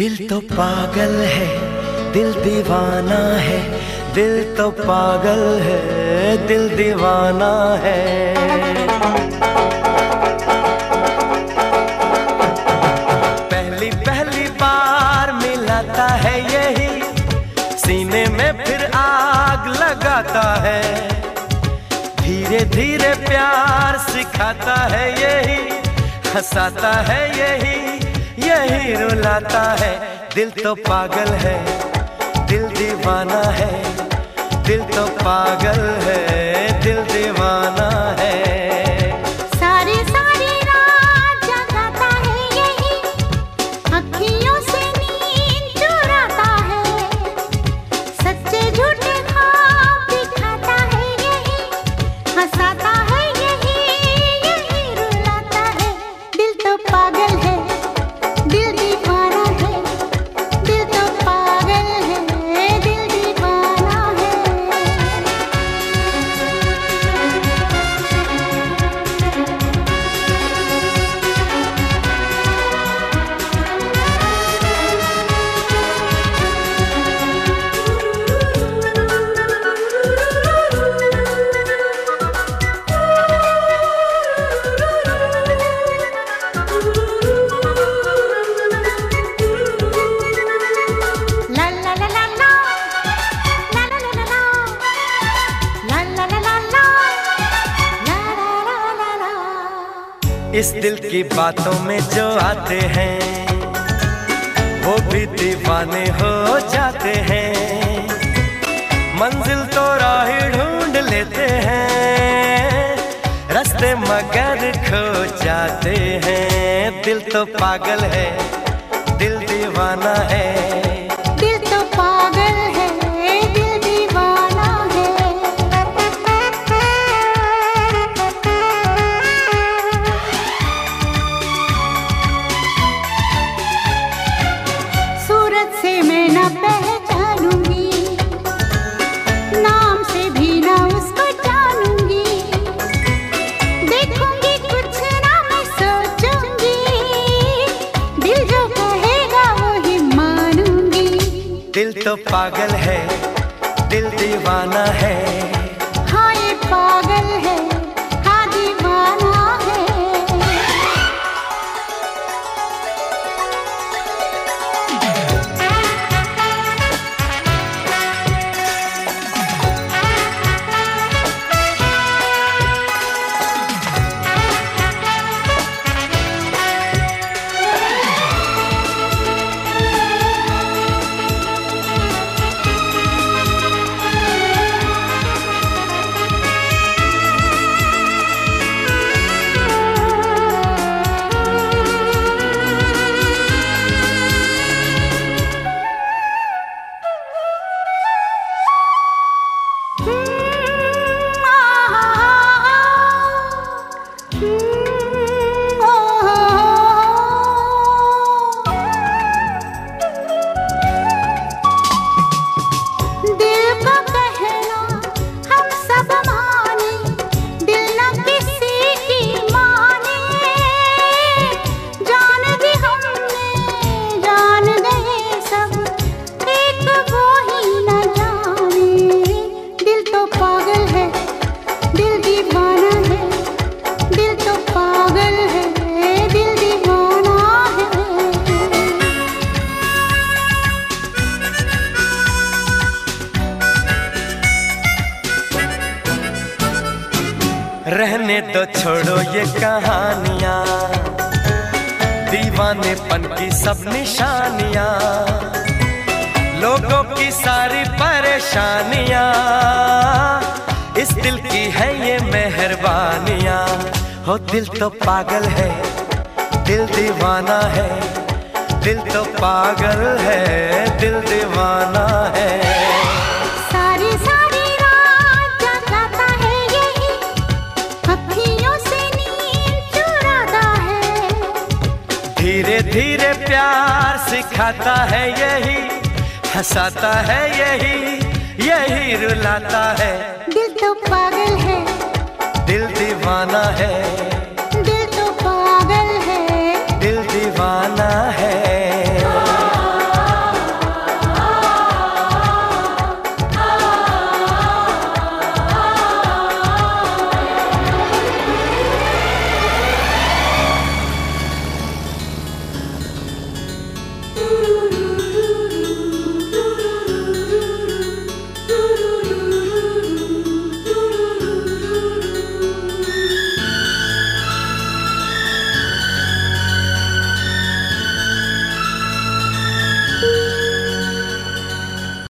दिल तो पागल है दिल दीवाना है दिल तो पागल है दिल दीवाना है। धीरे प्यार सिखाता है यही, हंसाता है यही यही रुलाता है। दिल तो पागल है, दिल दीवाना है, दिल तो पागल பாடு इस दिल की बातों में जो आते हैं, वो भी दीवाने हो जाते हैं। मंजिल तो राह ढूंढ लेते हैं, रास्ते मगर खो जाते हैं। दिल तो पागल है, दिल दीवाना है। तो पागल है दिल दीवाना है। रहने दो, छोड़ो ये कहानियाँ। दीवाने पन की सब निशानियाँ। लोगों की सारी परेशानियाँ। इस दिल की है ये मेहरबानियाँ। हो दिल तो पागल है, दिल दीवाना है। दिल तो पागल है, दिल दीवाना है। प्यार सिखाता है यही हंसाता है यही यही रुलाता है। दिल तो पागल है। दिल दीवाना है।